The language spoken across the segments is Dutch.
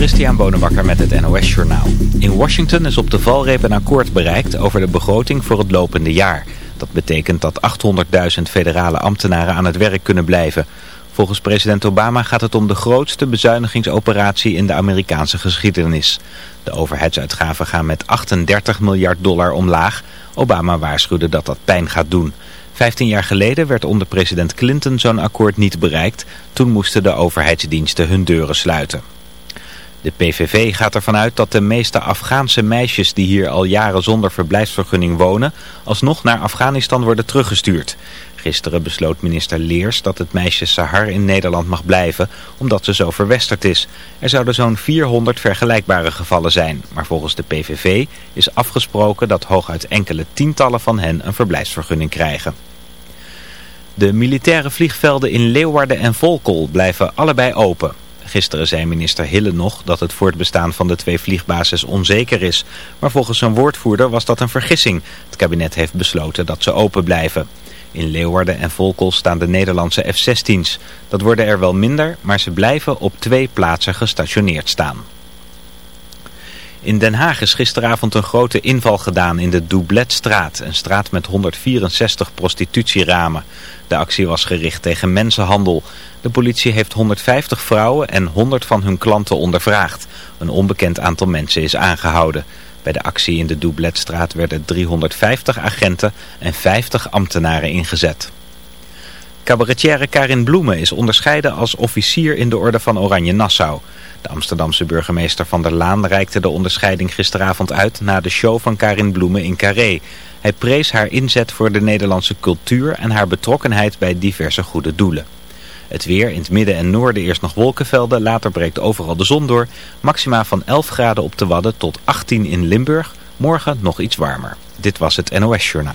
Christian Bonenbakker met het NOS Journaal. In Washington is op de valreep een akkoord bereikt over de begroting voor het lopende jaar. Dat betekent dat 800.000 federale ambtenaren aan het werk kunnen blijven. Volgens president Obama gaat het om de grootste bezuinigingsoperatie in de Amerikaanse geschiedenis. De overheidsuitgaven gaan met 38 miljard dollar omlaag. Obama waarschuwde dat dat pijn gaat doen. Vijftien jaar geleden werd onder president Clinton zo'n akkoord niet bereikt. Toen moesten de overheidsdiensten hun deuren sluiten. De PVV gaat ervan uit dat de meeste Afghaanse meisjes die hier al jaren zonder verblijfsvergunning wonen, alsnog naar Afghanistan worden teruggestuurd. Gisteren besloot minister Leers dat het meisje Sahar in Nederland mag blijven, omdat ze zo verwesterd is. Er zouden zo'n 400 vergelijkbare gevallen zijn, maar volgens de PVV is afgesproken dat hooguit enkele tientallen van hen een verblijfsvergunning krijgen. De militaire vliegvelden in Leeuwarden en Volkel blijven allebei open. Gisteren zei minister Hille nog dat het voortbestaan van de twee vliegbases onzeker is. Maar volgens zijn woordvoerder was dat een vergissing. Het kabinet heeft besloten dat ze open blijven. In Leeuwarden en Volkel staan de Nederlandse F-16's. Dat worden er wel minder, maar ze blijven op twee plaatsen gestationeerd staan. In Den Haag is gisteravond een grote inval gedaan in de Doubletstraat, een straat met 164 prostitutieramen. De actie was gericht tegen mensenhandel. De politie heeft 150 vrouwen en 100 van hun klanten ondervraagd. Een onbekend aantal mensen is aangehouden. Bij de actie in de Doubletstraat werden 350 agenten en 50 ambtenaren ingezet. Cabaretière Karin Bloemen is onderscheiden als officier in de orde van Oranje Nassau. De Amsterdamse burgemeester Van der Laan reikte de onderscheiding gisteravond uit na de show van Karin Bloemen in Carré. Hij prees haar inzet voor de Nederlandse cultuur en haar betrokkenheid bij diverse goede doelen. Het weer in het midden en noorden eerst nog wolkenvelden, later breekt overal de zon door. Maxima van 11 graden op de Wadden tot 18 in Limburg. Morgen nog iets warmer. Dit was het NOS Journaal.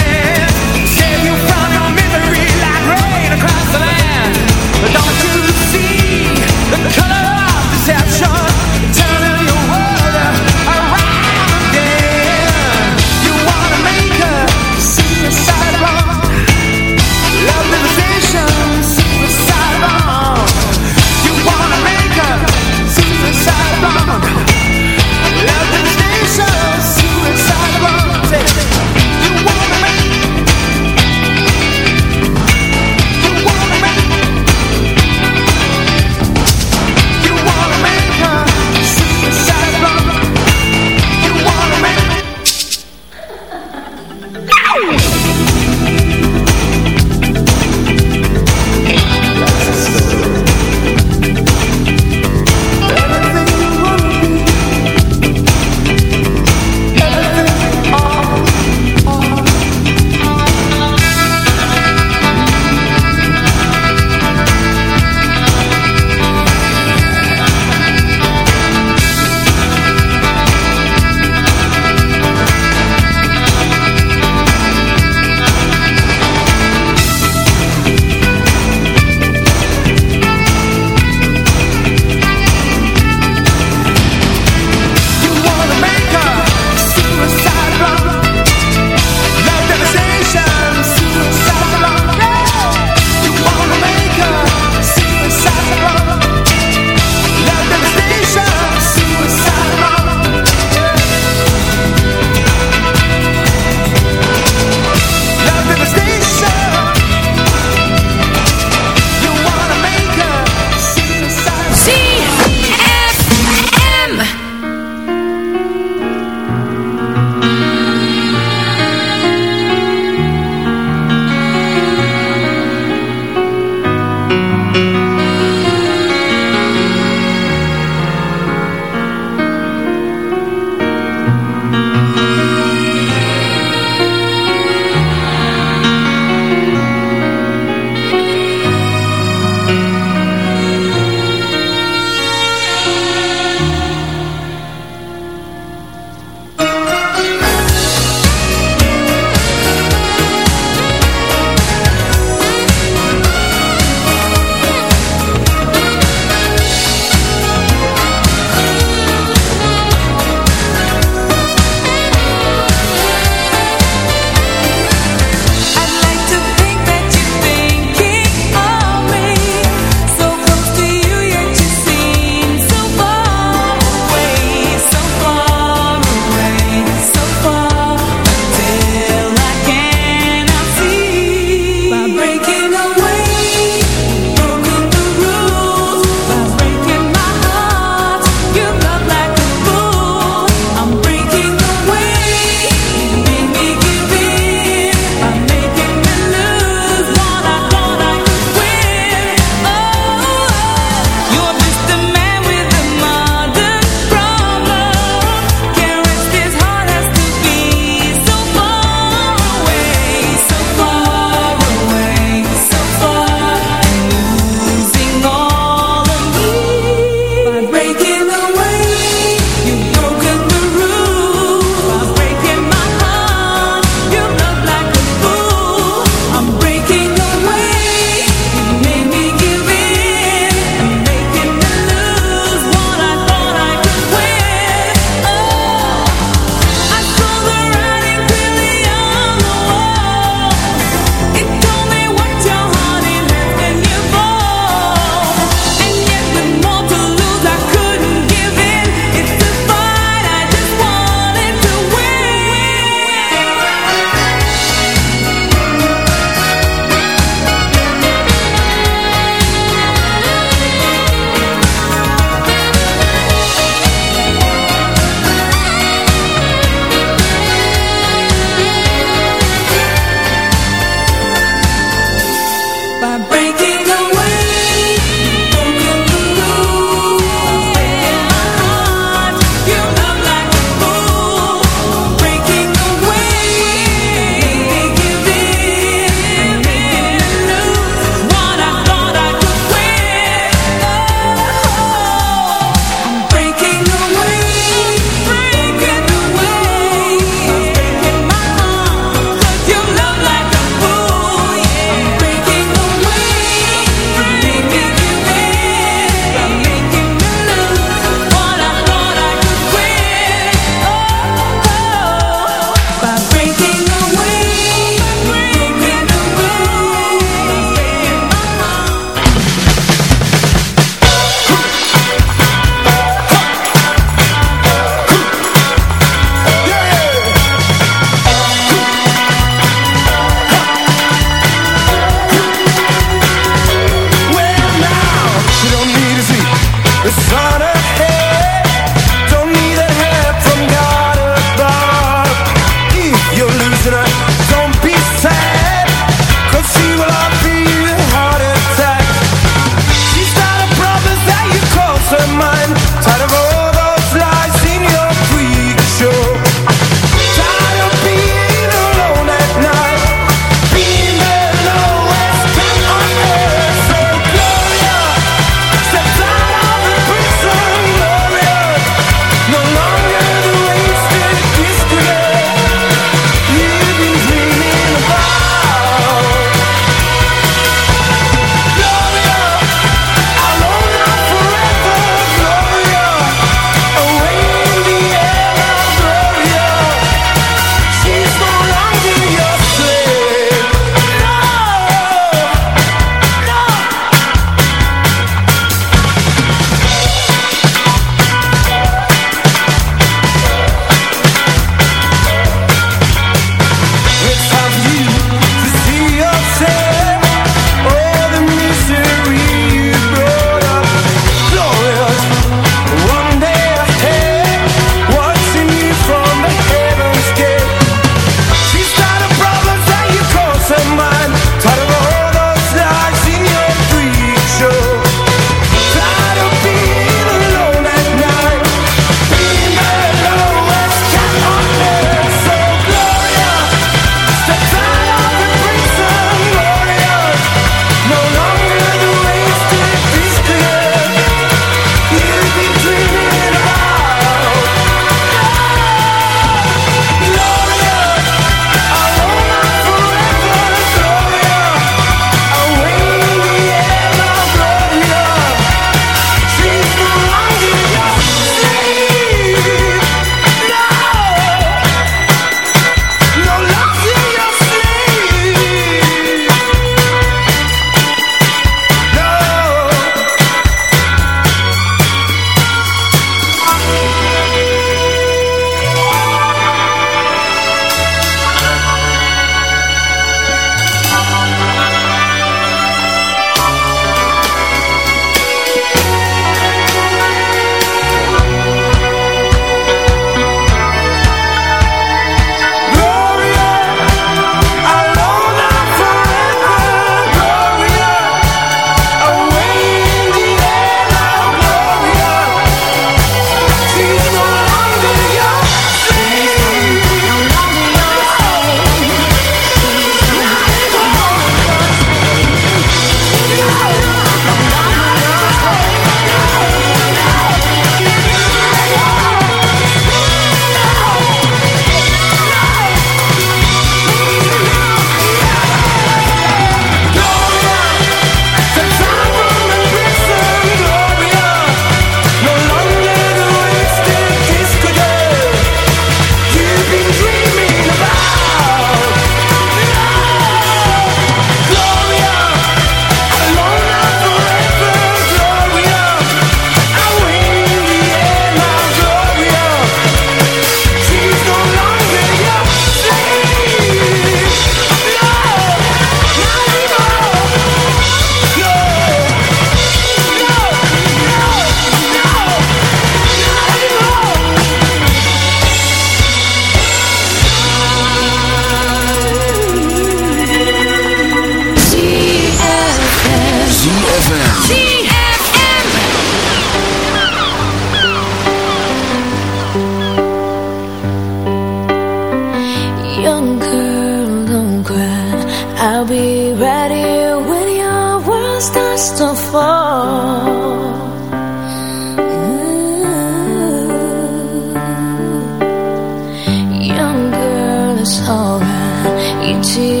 to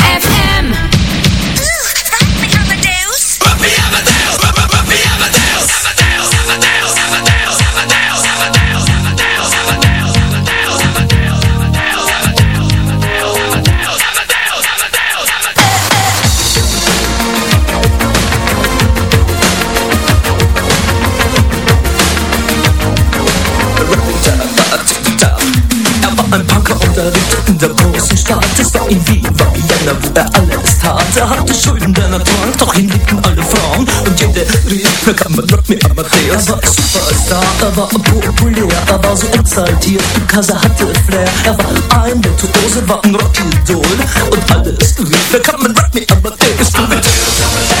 in Wien war Vienna, wo er alles tat. Er hatte Schulden, denn er trank, doch ihn liebten alle Frauen. Und jede rief, er kann man rock me Amadeus. Er war Superstar, er war populär, er war so exaltiert, because er hatte Flair. Er war ein Virtuose, war ein Rockidol. Und alles rief, er kann man rock me Amadeus. Amadeus, Amadeus.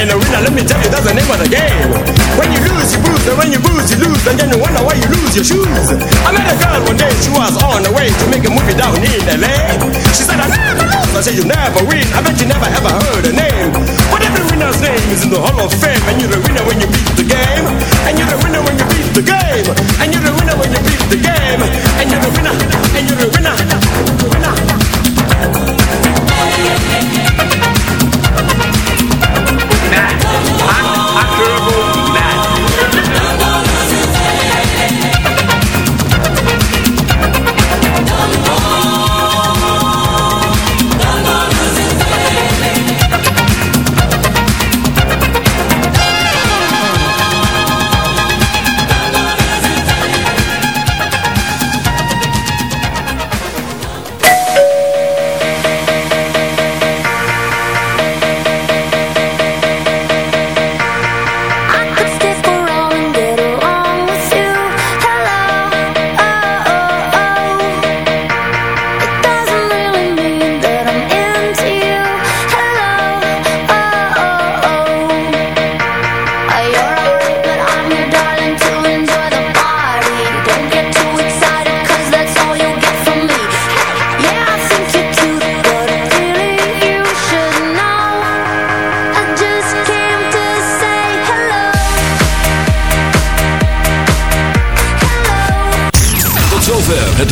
an arena, let me tell you, that's the name of the game. When you lose, you bruise, and when you bruise, you lose, and then you wonder why you lose your shoes. I met a girl one day, she was on the way to make a movie down in LA. She said, I never lose, I said, you never win, I bet you never ever heard her name. But every winner's name is in the Hall of Fame, and you're the winner when you beat the game, and you're the winner when you beat the game, and you're the winner when you beat the game, and you're the winner, and you're the winner.